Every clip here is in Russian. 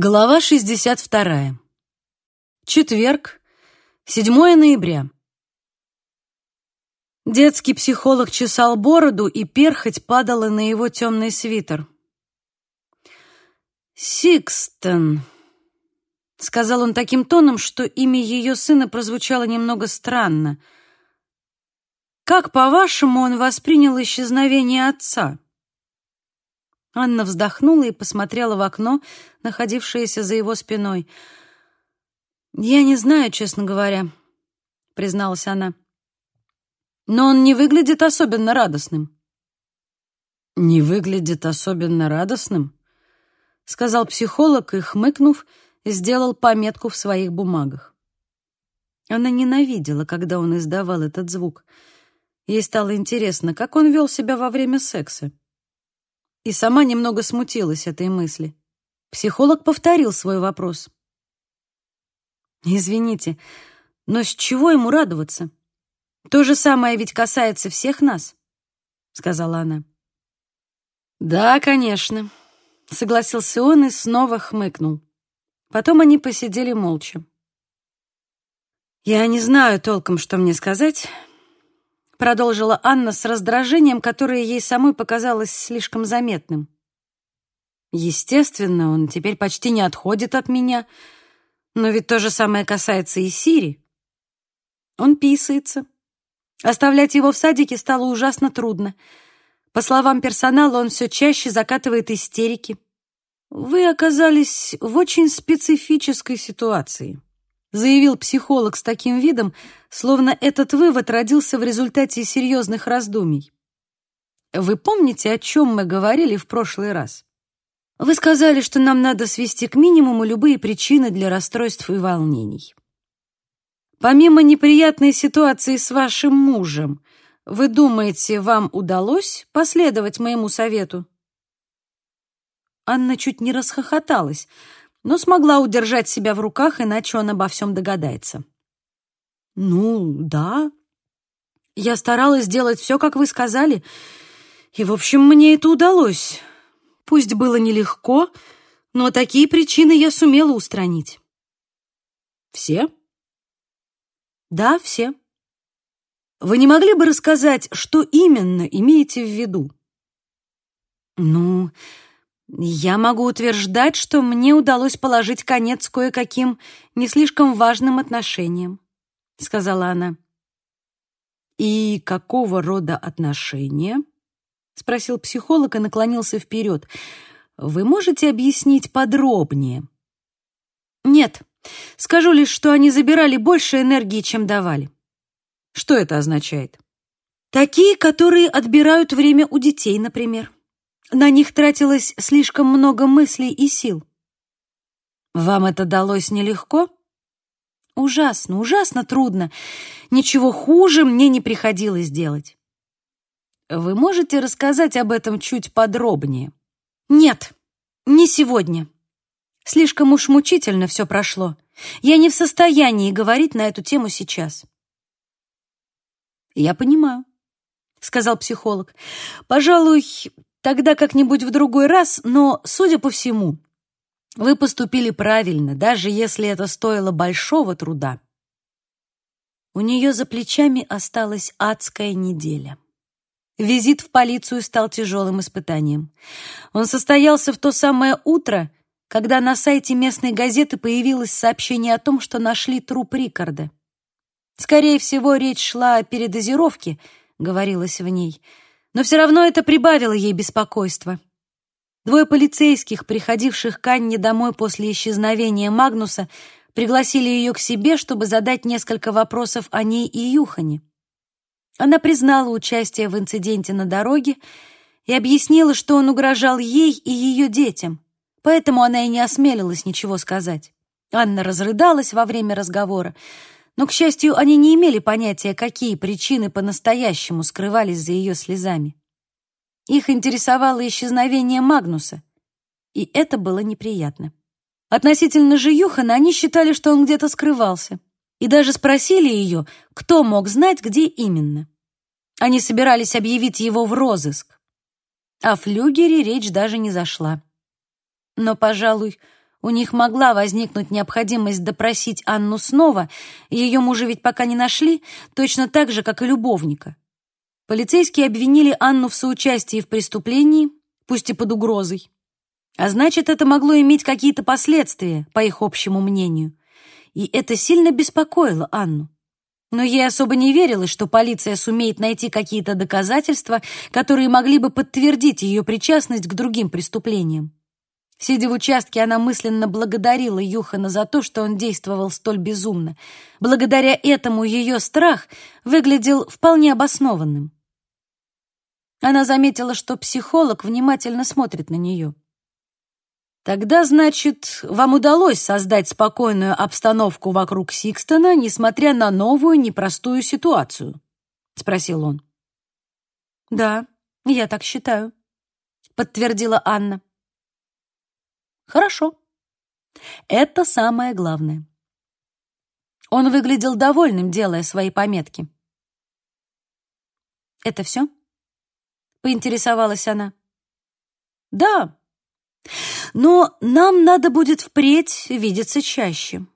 Глава 62. Четверг, 7 ноября. Детский психолог чесал бороду, и перхоть падала на его темный свитер. «Сикстон», — сказал он таким тоном, что имя ее сына прозвучало немного странно. «Как, по-вашему, он воспринял исчезновение отца?» Анна вздохнула и посмотрела в окно, находившееся за его спиной. «Я не знаю, честно говоря», — призналась она. «Но он не выглядит особенно радостным». «Не выглядит особенно радостным?» — сказал психолог и, хмыкнув, сделал пометку в своих бумагах. Она ненавидела, когда он издавал этот звук. Ей стало интересно, как он вел себя во время секса и сама немного смутилась этой мысли. Психолог повторил свой вопрос. «Извините, но с чего ему радоваться? То же самое ведь касается всех нас», — сказала она. «Да, конечно», — согласился он и снова хмыкнул. Потом они посидели молча. «Я не знаю толком, что мне сказать», продолжила Анна с раздражением, которое ей самой показалось слишком заметным. Естественно, он теперь почти не отходит от меня, но ведь то же самое касается и Сири. Он писается. Оставлять его в садике стало ужасно трудно. По словам персонала, он все чаще закатывает истерики. Вы оказались в очень специфической ситуации заявил психолог с таким видом, словно этот вывод родился в результате серьезных раздумий. Вы помните, о чем мы говорили в прошлый раз? Вы сказали, что нам надо свести к минимуму любые причины для расстройств и волнений. Помимо неприятной ситуации с вашим мужем, вы думаете, вам удалось последовать моему совету? Анна чуть не расхохоталась но смогла удержать себя в руках, иначе он обо всем догадается. «Ну, да. Я старалась сделать все, как вы сказали, и, в общем, мне это удалось. Пусть было нелегко, но такие причины я сумела устранить». «Все?» «Да, все». «Вы не могли бы рассказать, что именно имеете в виду?» «Ну...» Я могу утверждать, что мне удалось положить конец кое-каким не слишком важным отношениям, сказала она. И какого рода отношения? спросил психолог и наклонился вперед. Вы можете объяснить подробнее? Нет. Скажу лишь, что они забирали больше энергии, чем давали. Что это означает? Такие, которые отбирают время у детей, например. На них тратилось слишком много мыслей и сил. Вам это далось нелегко? Ужасно, ужасно трудно. Ничего хуже мне не приходилось делать. Вы можете рассказать об этом чуть подробнее? Нет, не сегодня. Слишком уж мучительно все прошло. Я не в состоянии говорить на эту тему сейчас. Я понимаю, сказал психолог. Пожалуй, Тогда как-нибудь в другой раз, но, судя по всему, вы поступили правильно, даже если это стоило большого труда. У нее за плечами осталась адская неделя. Визит в полицию стал тяжелым испытанием. Он состоялся в то самое утро, когда на сайте местной газеты появилось сообщение о том, что нашли труп Рикарда. Скорее всего, речь шла о передозировке, говорилось в ней — но все равно это прибавило ей беспокойства. Двое полицейских, приходивших к Анне домой после исчезновения Магнуса, пригласили ее к себе, чтобы задать несколько вопросов о ней и Юхане. Она признала участие в инциденте на дороге и объяснила, что он угрожал ей и ее детям, поэтому она и не осмелилась ничего сказать. Анна разрыдалась во время разговора, но, к счастью, они не имели понятия, какие причины по-настоящему скрывались за ее слезами. Их интересовало исчезновение Магнуса, и это было неприятно. Относительно же Юхана они считали, что он где-то скрывался, и даже спросили ее, кто мог знать, где именно. Они собирались объявить его в розыск. О флюгере речь даже не зашла. Но, пожалуй, У них могла возникнуть необходимость допросить Анну снова, ее мужа ведь пока не нашли, точно так же, как и любовника. Полицейские обвинили Анну в соучастии в преступлении, пусть и под угрозой. А значит, это могло иметь какие-то последствия, по их общему мнению. И это сильно беспокоило Анну. Но ей особо не верилось, что полиция сумеет найти какие-то доказательства, которые могли бы подтвердить ее причастность к другим преступлениям. Сидя в участке, она мысленно благодарила Юхана за то, что он действовал столь безумно. Благодаря этому ее страх выглядел вполне обоснованным. Она заметила, что психолог внимательно смотрит на нее. Тогда, значит, вам удалось создать спокойную обстановку вокруг Сикстона, несмотря на новую непростую ситуацию? спросил он. Да, я так считаю, подтвердила Анна. Хорошо. Это самое главное. Он выглядел довольным, делая свои пометки. Это все? поинтересовалась она. Да, но нам надо будет впредь видеться чаще.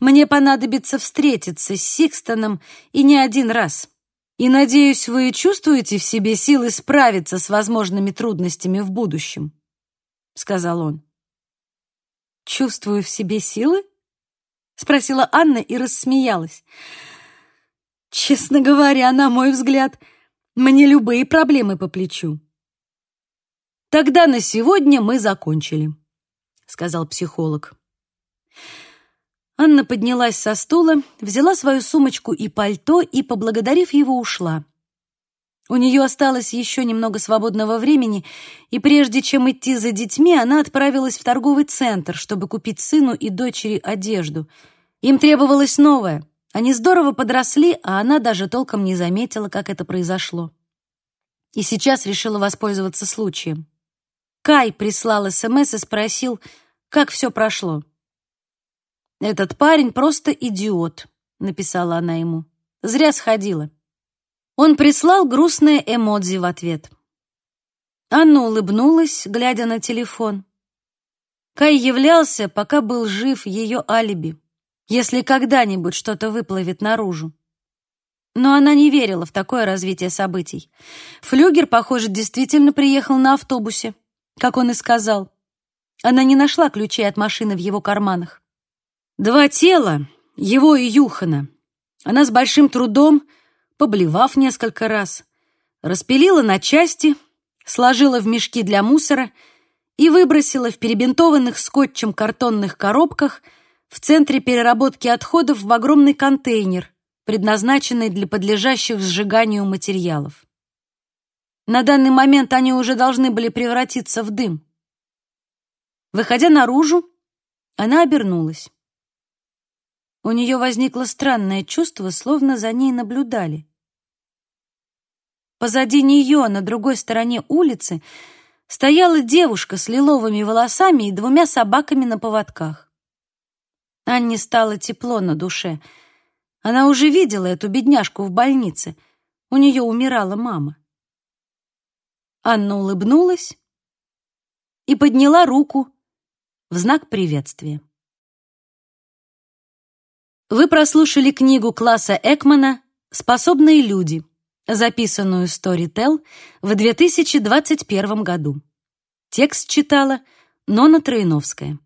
Мне понадобится встретиться с Сикстоном и не один раз. И, надеюсь, вы чувствуете в себе силы справиться с возможными трудностями в будущем», — сказал он. «Чувствую в себе силы?» — спросила Анна и рассмеялась. «Честно говоря, на мой взгляд, мне любые проблемы по плечу. Тогда на сегодня мы закончили, сказал психолог. Анна поднялась со стула, взяла свою сумочку и пальто и, поблагодарив его, ушла. У нее осталось еще немного свободного времени, и прежде чем идти за детьми, она отправилась в торговый центр, чтобы купить сыну и дочери одежду. Им требовалось новое. Они здорово подросли, а она даже толком не заметила, как это произошло. И сейчас решила воспользоваться случаем. Кай прислал СМС и спросил, как все прошло. «Этот парень просто идиот», — написала она ему. «Зря сходила». Он прислал грустное эмодзи в ответ. Анна улыбнулась, глядя на телефон. Кай являлся, пока был жив ее алиби, если когда-нибудь что-то выплывет наружу. Но она не верила в такое развитие событий. Флюгер, похоже, действительно приехал на автобусе как он и сказал. Она не нашла ключей от машины в его карманах. Два тела, его и Юхана, она с большим трудом, поблевав несколько раз, распилила на части, сложила в мешки для мусора и выбросила в перебинтованных скотчем картонных коробках в центре переработки отходов в огромный контейнер, предназначенный для подлежащих сжиганию материалов. На данный момент они уже должны были превратиться в дым. Выходя наружу, она обернулась. У нее возникло странное чувство, словно за ней наблюдали. Позади нее, на другой стороне улицы, стояла девушка с лиловыми волосами и двумя собаками на поводках. Анне стало тепло на душе. Она уже видела эту бедняжку в больнице. У нее умирала мама. Анна улыбнулась и подняла руку в знак приветствия. Вы прослушали книгу класса Экмана «Способные люди», записанную Storytel в 2021 году. Текст читала Нона Троиновская.